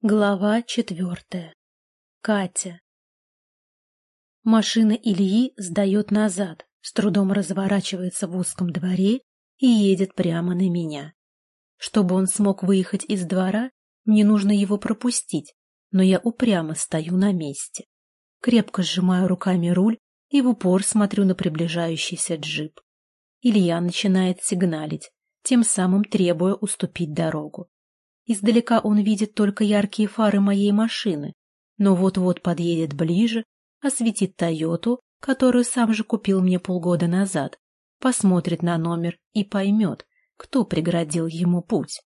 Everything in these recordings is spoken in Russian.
Глава четвертая. Катя. Машина Ильи сдает назад, с трудом разворачивается в узком дворе и едет прямо на меня. Чтобы он смог выехать из двора, мне нужно его пропустить, но я упрямо стою на месте. Крепко сжимаю руками руль и в упор смотрю на приближающийся джип. Илья начинает сигналить, тем самым требуя уступить дорогу. Издалека он видит только яркие фары моей машины, но вот-вот подъедет ближе, осветит Тойоту, которую сам же купил мне полгода назад, посмотрит на номер и поймет, кто преградил ему путь.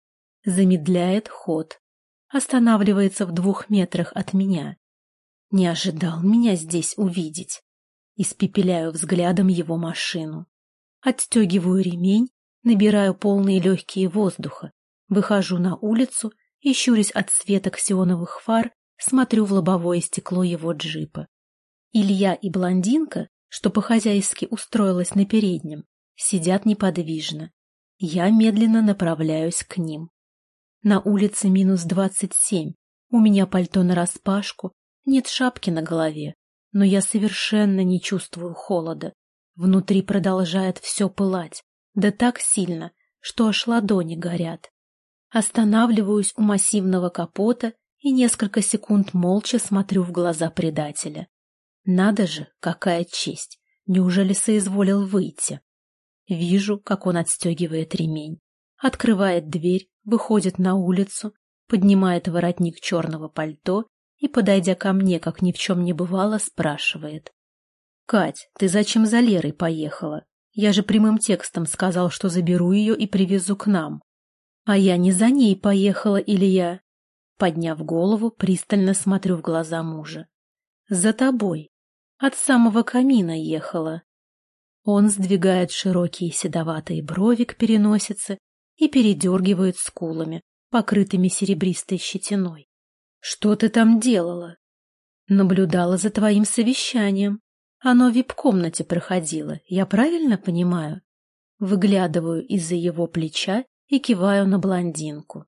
Замедляет ход. Останавливается в двух метрах от меня. Не ожидал меня здесь увидеть. Испепеляю взглядом его машину. Отстегиваю ремень, набираю полные легкие воздуха, Выхожу на улицу и, щурясь от света ксионовых фар, смотрю в лобовое стекло его джипа. Илья и блондинка, что по-хозяйски устроилась на переднем, сидят неподвижно. Я медленно направляюсь к ним. На улице минус двадцать семь, у меня пальто нараспашку, нет шапки на голове, но я совершенно не чувствую холода. Внутри продолжает все пылать, да так сильно, что аж ладони горят. Останавливаюсь у массивного капота и несколько секунд молча смотрю в глаза предателя. Надо же, какая честь! Неужели соизволил выйти? Вижу, как он отстегивает ремень, открывает дверь, выходит на улицу, поднимает воротник черного пальто и, подойдя ко мне, как ни в чем не бывало, спрашивает. — Кать, ты зачем за Лерой поехала? Я же прямым текстом сказал, что заберу ее и привезу к нам. А я не за ней поехала, Илья. Подняв голову, пристально смотрю в глаза мужа. За тобой. От самого камина ехала. Он сдвигает широкие седоватые брови к переносице и передергивает скулами, покрытыми серебристой щетиной. Что ты там делала? Наблюдала за твоим совещанием. Оно в вип-комнате проходило, я правильно понимаю? Выглядываю из-за его плеча и киваю на блондинку.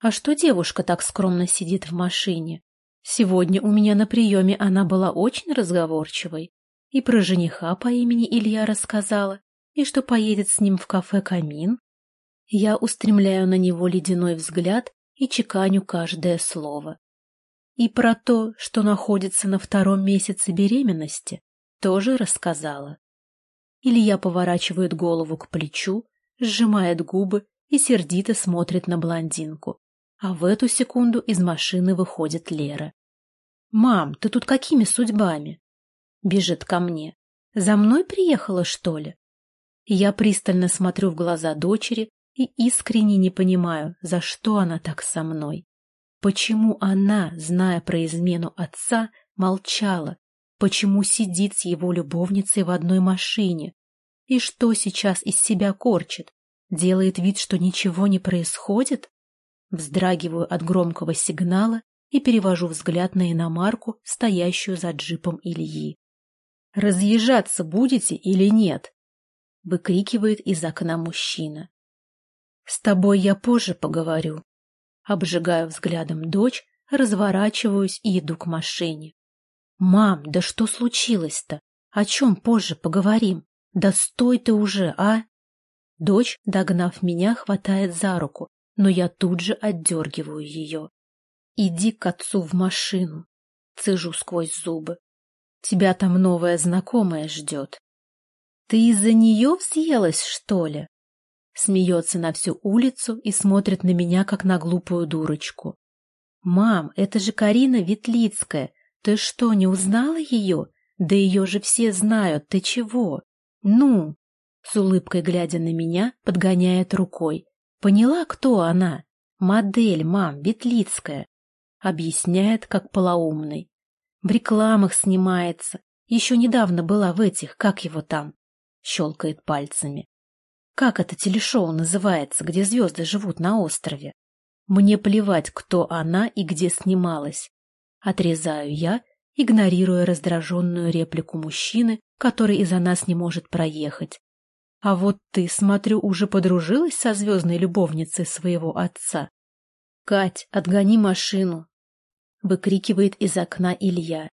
А что девушка так скромно сидит в машине? Сегодня у меня на приеме она была очень разговорчивой. И про жениха по имени Илья рассказала, и что поедет с ним в кафе «Камин». Я устремляю на него ледяной взгляд и чеканю каждое слово. И про то, что находится на втором месяце беременности, тоже рассказала. Илья поворачивает голову к плечу, сжимает губы и сердито смотрит на блондинку. А в эту секунду из машины выходит Лера. «Мам, ты тут какими судьбами?» Бежит ко мне. «За мной приехала, что ли?» Я пристально смотрю в глаза дочери и искренне не понимаю, за что она так со мной. Почему она, зная про измену отца, молчала? Почему сидит с его любовницей в одной машине? И что сейчас из себя корчит? Делает вид, что ничего не происходит? Вздрагиваю от громкого сигнала и перевожу взгляд на иномарку, стоящую за джипом Ильи. «Разъезжаться будете или нет?» — выкрикивает из окна мужчина. «С тобой я позже поговорю». Обжигаю взглядом дочь, разворачиваюсь и иду к машине. «Мам, да что случилось-то? О чем позже поговорим? Да стой ты уже, а!» Дочь, догнав меня, хватает за руку, но я тут же отдергиваю ее. «Иди к отцу в машину», — цежу сквозь зубы. «Тебя там новая знакомая ждет». «Ты из-за нее взъелась, что ли?» Смеется на всю улицу и смотрит на меня, как на глупую дурочку. «Мам, это же Карина Ветлицкая. Ты что, не узнала ее? Да ее же все знают. Ты чего? Ну!» С улыбкой глядя на меня, подгоняет рукой. Поняла, кто она? Модель, мам, Ветлицкая. Объясняет, как полоумный. В рекламах снимается. Еще недавно была в этих, как его там? Щелкает пальцами. Как это телешоу называется, где звезды живут на острове? Мне плевать, кто она и где снималась. Отрезаю я, игнорируя раздраженную реплику мужчины, который из-за нас не может проехать. А вот ты, смотрю, уже подружилась со звездной любовницей своего отца. «Кать, отгони машину!» — выкрикивает из окна Илья.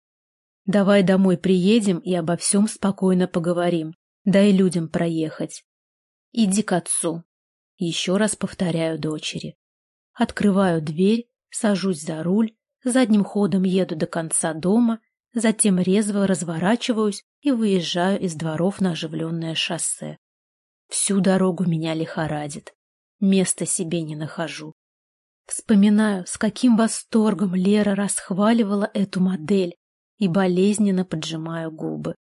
«Давай домой приедем и обо всем спокойно поговорим. Дай людям проехать. Иди к отцу». Еще раз повторяю дочери. Открываю дверь, сажусь за руль, задним ходом еду до конца дома, затем резво разворачиваюсь и выезжаю из дворов на оживленное шоссе. Всю дорогу меня лихорадит. Места себе не нахожу. Вспоминаю, с каким восторгом Лера расхваливала эту модель и болезненно поджимаю губы.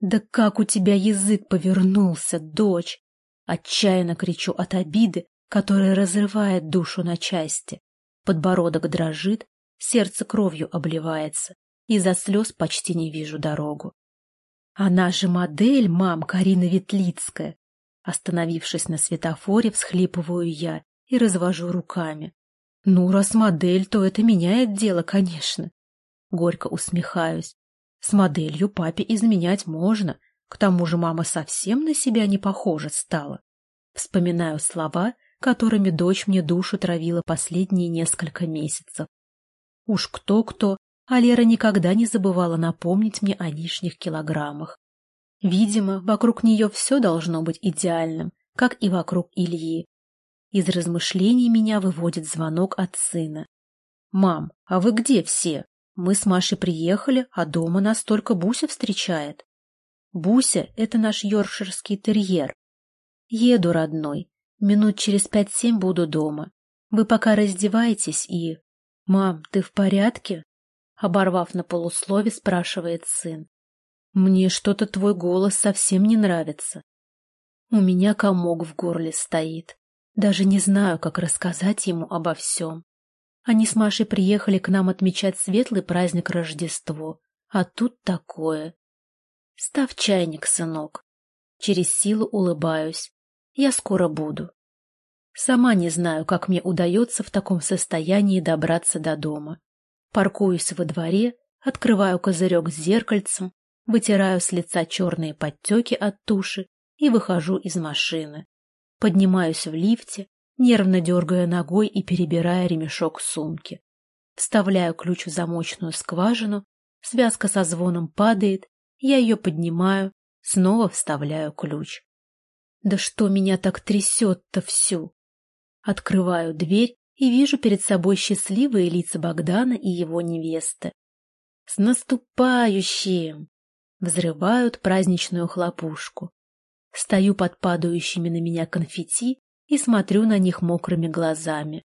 «Да как у тебя язык повернулся, дочь!» Отчаянно кричу от обиды, которая разрывает душу на части. Подбородок дрожит, сердце кровью обливается, из-за слез почти не вижу дорогу. Она же модель, мам, Карина Ветлицкая. Остановившись на светофоре, всхлипываю я и развожу руками. Ну, раз модель, то это меняет дело, конечно. Горько усмехаюсь. С моделью папе изменять можно. К тому же мама совсем на себя не похожа стала. Вспоминаю слова, которыми дочь мне душу травила последние несколько месяцев. Уж кто-кто, а Лера никогда не забывала напомнить мне о лишних килограммах. Видимо, вокруг нее все должно быть идеальным, как и вокруг Ильи. Из размышлений меня выводит звонок от сына. «Мам, а вы где все? Мы с Машей приехали, а дома нас только Буся встречает». «Буся — это наш йоркширский терьер. Еду, родной. Минут через пять-семь буду дома. Вы пока раздевайтесь и...» «Мам, ты в порядке?» Оборвав на полуслове, спрашивает сын. «Мне что-то твой голос совсем не нравится. У меня комок в горле стоит. Даже не знаю, как рассказать ему обо всем. Они с Машей приехали к нам отмечать светлый праздник Рождество, а тут такое. Став чайник, сынок. Через силу улыбаюсь. Я скоро буду. Сама не знаю, как мне удается в таком состоянии добраться до дома. Паркуюсь во дворе, открываю козырек с зеркальцем, вытираю с лица черные подтеки от туши и выхожу из машины. Поднимаюсь в лифте, нервно дергая ногой и перебирая ремешок сумки. Вставляю ключ в замочную скважину, связка со звоном падает, я ее поднимаю, снова вставляю ключ. Да что меня так трясет-то всю? Открываю дверь и вижу перед собой счастливые лица Богдана и его невесты. «С наступающим!» Взрывают праздничную хлопушку. Стою под падающими на меня конфетти и смотрю на них мокрыми глазами.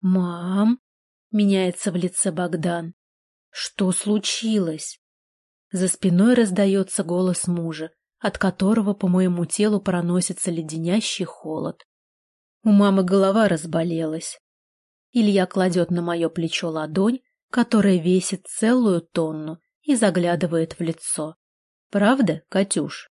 «Мам!» — меняется в лице Богдан. «Что случилось?» За спиной раздается голос мужа, от которого по моему телу проносится леденящий холод. У мамы голова разболелась. Илья кладет на мое плечо ладонь, которая весит целую тонну, и заглядывает в лицо. «Правда, Катюш?»